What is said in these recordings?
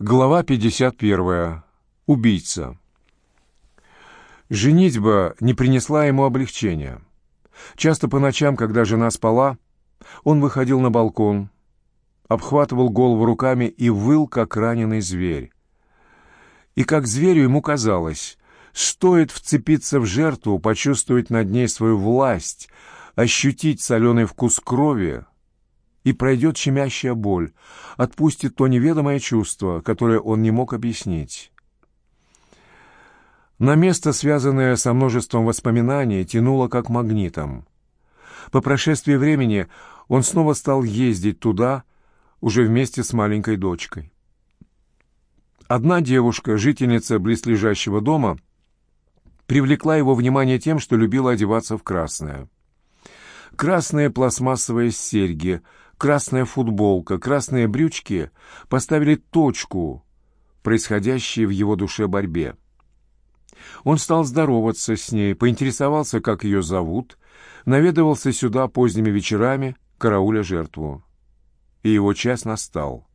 Глава 51. Убийца. Женитьба не принесла ему облегчения. Часто по ночам, когда жена спала, он выходил на балкон, обхватывал голову руками и выл, как раненый зверь. И как зверю ему казалось, стоит вцепиться в жертву, почувствовать над ней свою власть, ощутить соленый вкус крови — и пройдет щемящая боль, отпустит то неведомое чувство, которое он не мог объяснить. На место, связанное со множеством воспоминаний, тянуло как магнитом. По прошествии времени он снова стал ездить туда, уже вместе с маленькой дочкой. Одна девушка, жительница близлежащего дома, привлекла его внимание тем, что любила одеваться в красное. Красные пластмассовые серьги, красная футболка, красные брючки поставили точку происходящей в его душе борьбе. Он стал здороваться с ней, поинтересовался, как ее зовут, наведывался сюда поздними вечерами, карауля жертву. И его час настал.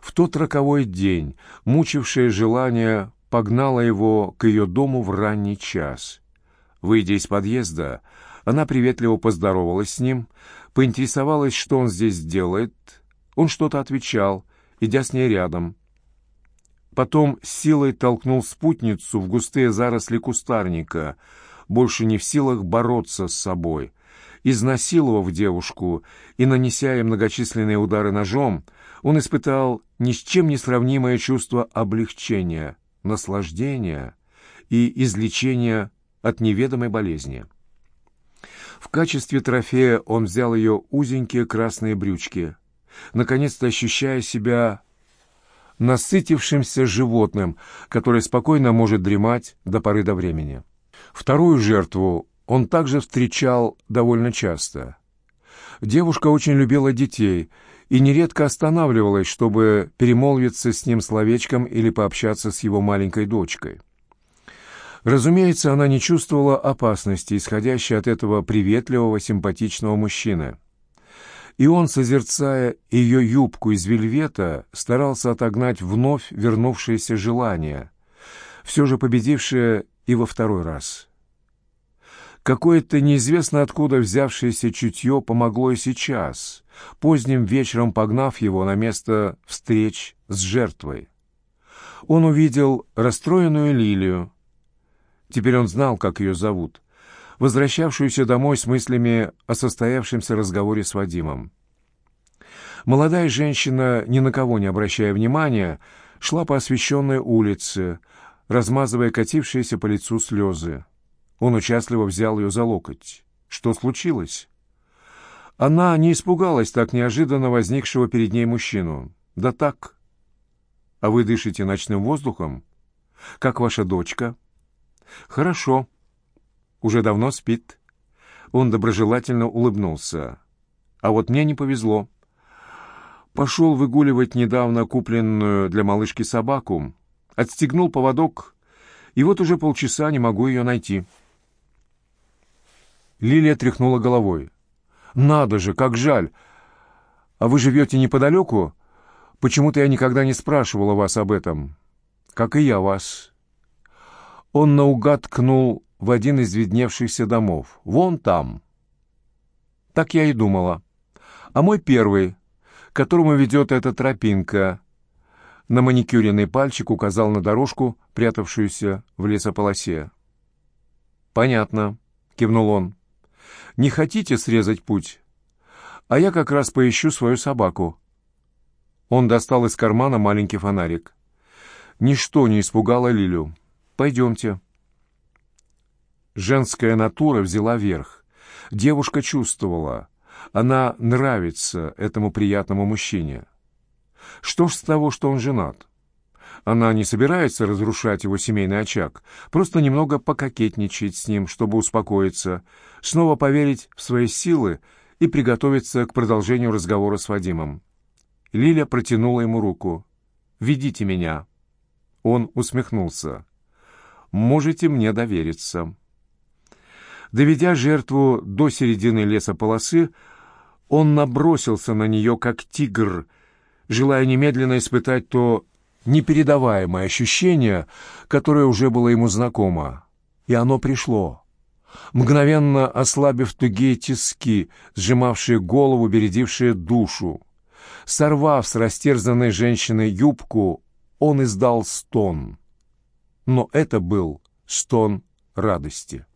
В тот роковой день мучившее желание погнало его к ее дому в ранний час. Выйдя из подъезда, она приветливо поздоровалась с ним, поинтересовалась, что он здесь делает. Он что-то отвечал, идя с ней рядом. Потом силой толкнул спутницу в густые заросли кустарника, больше не в силах бороться с собой. Изнасиловав девушку и нанеся ей многочисленные удары ножом, он испытал ни с чем не сравнимое чувство облегчения, наслаждения и излечения от неведомой болезни. В качестве трофея он взял ее узенькие красные брючки, наконец-то ощущая себя насытившимся животным, которое спокойно может дремать до поры до времени. Вторую жертву он также встречал довольно часто. Девушка очень любила детей и нередко останавливалась, чтобы перемолвиться с ним словечком или пообщаться с его маленькой дочкой. Разумеется, она не чувствовала опасности, исходящей от этого приветливого, симпатичного мужчины. И он, созерцая ее юбку из вельвета, старался отогнать вновь вернувшееся желание, все же победившее и во второй раз. Какое-то неизвестно откуда взявшееся чутье помогло и сейчас, поздним вечером погнав его на место встреч с жертвой. Он увидел расстроенную лилию, Теперь он знал, как ее зовут, возвращавшуюся домой с мыслями о состоявшемся разговоре с Вадимом. Молодая женщина, ни на кого не обращая внимания, шла по освещенной улице, размазывая катившиеся по лицу слезы. Он участливо взял ее за локоть. Что случилось? Она не испугалась так неожиданно возникшего перед ней мужчину. «Да так. А вы дышите ночным воздухом? Как ваша дочка?» «Хорошо. Уже давно спит». Он доброжелательно улыбнулся. «А вот мне не повезло. Пошел выгуливать недавно купленную для малышки собаку, отстегнул поводок, и вот уже полчаса не могу ее найти». Лилия тряхнула головой. «Надо же, как жаль! А вы живете неподалеку? Почему-то я никогда не спрашивала вас об этом. Как и я вас. Он наугад ткнул в один из видневшихся домов. «Вон там». Так я и думала. А мой первый, к которому ведет эта тропинка, на маникюренный пальчик указал на дорожку, прятавшуюся в лесополосе. «Понятно», — кивнул он. «Не хотите срезать путь? А я как раз поищу свою собаку». Он достал из кармана маленький фонарик. Ничто не испугало Лилю. Пойдемте». Женская натура взяла верх. Девушка чувствовала, она нравится этому приятному мужчине. Что ж с того, что он женат? Она не собирается разрушать его семейный очаг, просто немного пококетничать с ним, чтобы успокоиться, снова поверить в свои силы и приготовиться к продолжению разговора с Вадимом. Лиля протянула ему руку. «Ведите меня». Он усмехнулся можете мне довериться». Доведя жертву до середины лесополосы, он набросился на нее, как тигр, желая немедленно испытать то непередаваемое ощущение, которое уже было ему знакомо. И оно пришло, мгновенно ослабив тугие тиски, сжимавшие голову, бередившие душу. Сорвав с растерзанной женщины юбку, он издал стон. Но это был стон радости.